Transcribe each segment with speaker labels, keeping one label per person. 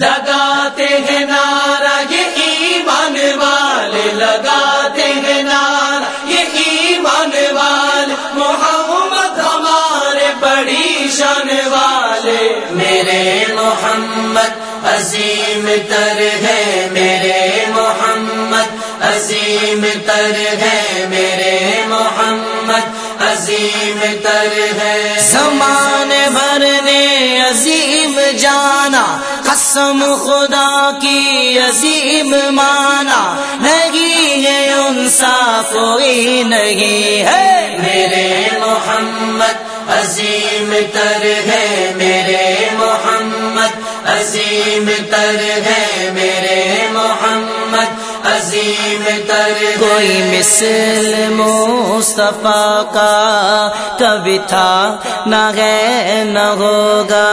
Speaker 1: لگاتے ہیں نارا یہ ایمان والے لگاتے ہیں نارا یہ ایمان والے۔ محمد ہمارے بڑی شان والے۔ میرے محمد، عظیم تر ہے۔ میرے محمد، عظیم تر ہے۔ میرے محمد، عظیم تر ہے۔
Speaker 2: زمان قسم خدا کی عظیم مانا نہیں ہے ان سا کوئی نہیں ہے۔
Speaker 1: میرے محمد عظیم تر ہے، میرے محمد عظیم تر ہے، میرے
Speaker 2: کوئی مثل مصطفیٰ کا کبھی تھا، نہ ہے نہ ہوگا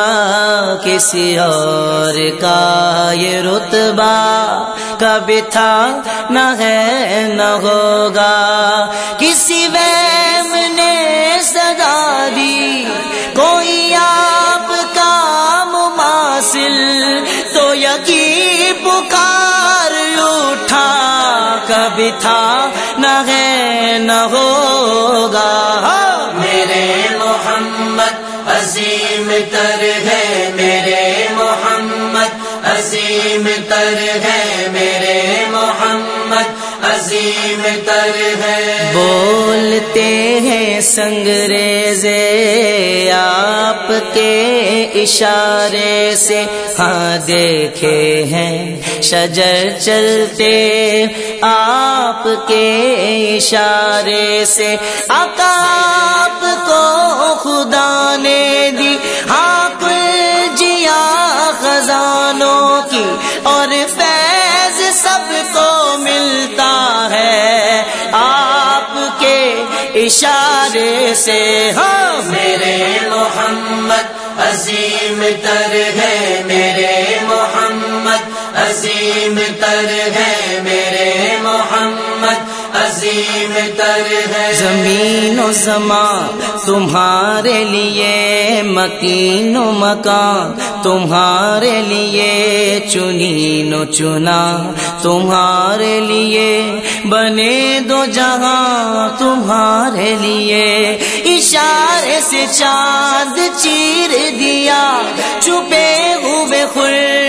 Speaker 2: کسی اور کا یہ رتبہ کبھی تھا، نہ ہے نہ ہوگا کبھی تھا نہ ہے نہ ہوگا۔
Speaker 1: میرے محمد، عظیم تر ہے۔ میرے محمد، عظیم تر ہے۔ میرے محمد عظیم تر ہے۔
Speaker 2: بولتے ہیں سنگریزے آپ کے اشارے سے۔ ہاں دیکھے ہیں شجر چلتے آپ کے اشارے سے۔ آقا آپ کو خدا نے دی۔ اشارے سے ہو
Speaker 1: میرے محمد عظیم تر ہے میرے محمد عظیم تر ہے۔ عظیم تر ہے۔
Speaker 2: زمین و زمان، تمہارے لیے مکین و مکان۔ تمہارے لیے چنین و چنا۔ تمہارے لیے بنے دو جہاں۔ تمہارے لیے اشارے سے چاند چیر دیا۔ چھپے ہوئے خل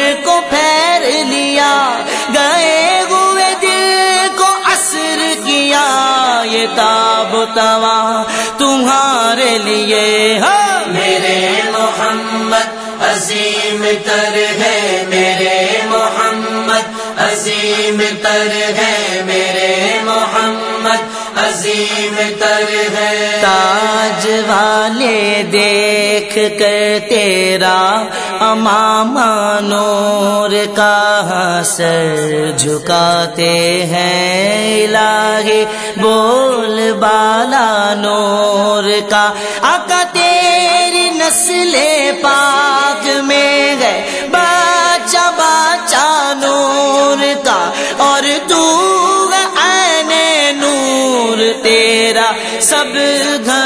Speaker 2: تاب توا تمہارے لیے ہاں
Speaker 1: میرے محمد عظیم تر ہے۔ میرے محمد عظیم تر ہے۔ میرے محمد عظیم تر ہے۔
Speaker 2: تاج والے دیکھ کر تیرا امام نور کا سر جھکاتے ہیں الہی بول بالا نور کا آقا تیری نسل پاک میں گئے باچا باچا نور کا۔ اور تو عین نور تیرا، سب گھرانہ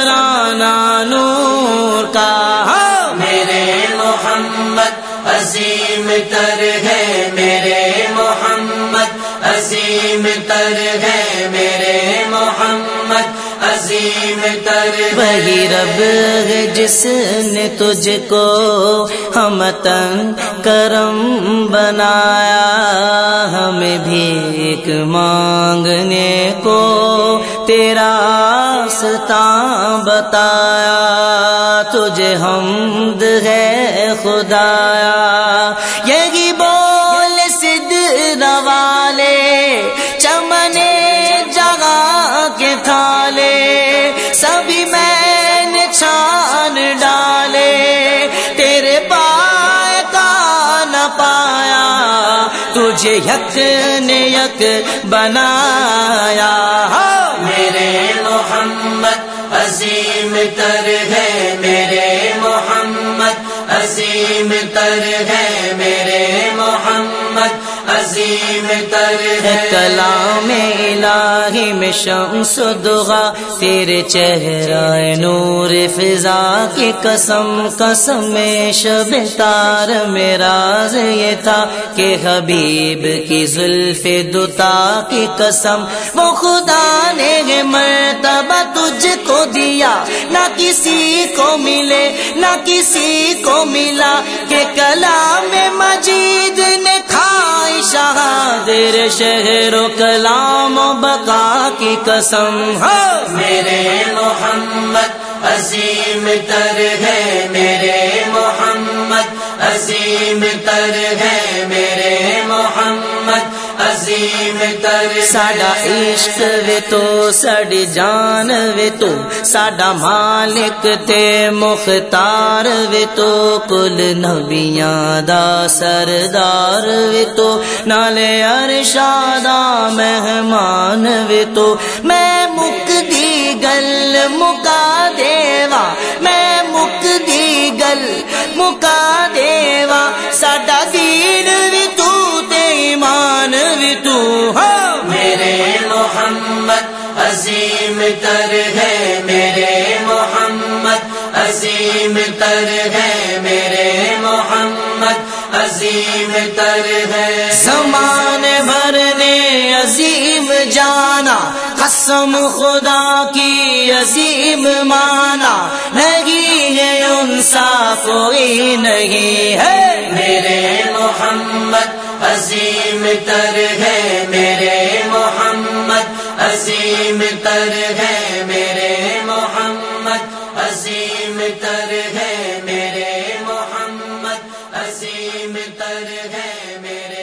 Speaker 1: عظیم تر ہے میرے محمد، عظیم تر ہے میرے محمد، عظیم تر
Speaker 2: وہی رب ہے جس نے تجھ کو ہم تن کرم بنایا۔ ہمیں بھیک مانگنے کو تیرا بتایا۔ تجھے حمد ہے خدایا۔ جگہ کے تھالے سبھی میں نے چھان ڈالے۔ تیرے پائے کا نہ پایا، تجھے یک نے یک بنایا۔
Speaker 1: میرے محمد، عظیم تر ہے۔ میرے محمد، عظیم تر ہے۔ میرے عظیم تر ہے۔
Speaker 2: کلام الہی میں شمس و دغا تیرے چہرہ نور فضا کی قسم قسم شب تار میں راز یہ تھا کہ حبیب کی زلف دتا کی قسم۔ وہ خدا نے مرتبہ تجھ کو دیا، نہ کسی کو ملے، نہ کسی کو ملا کہ کلام شہادر شہر و کلام و بقا کی قسم
Speaker 1: ہے میرے محمد عظیم تر ہے، میرے
Speaker 2: ساڈا عشق وے تو ساڈی جان وے تو ساڈا مالک تے مختار وے تو کل نبیاں دا سردار وے تو نالے ارشادہ مہمان وے تو میں مک دی گل مکا دیوا میں مک دی گل مکا
Speaker 1: عظیم تر ہے میرے محمد عظیم تر ہے میرے محمد عظیم تر ہے۔
Speaker 2: زمان بھر نے عظیم جانا قسم خدا کی عظیم مانا۔ نہیں ہے ان سا کوئی نہیں ہے۔
Speaker 1: میرے محمد عظیم تر ہے میرے محمد عظیم تر ہے میرے محمد عظیم تر ہے میرے محمد عظیم تر ہے میرے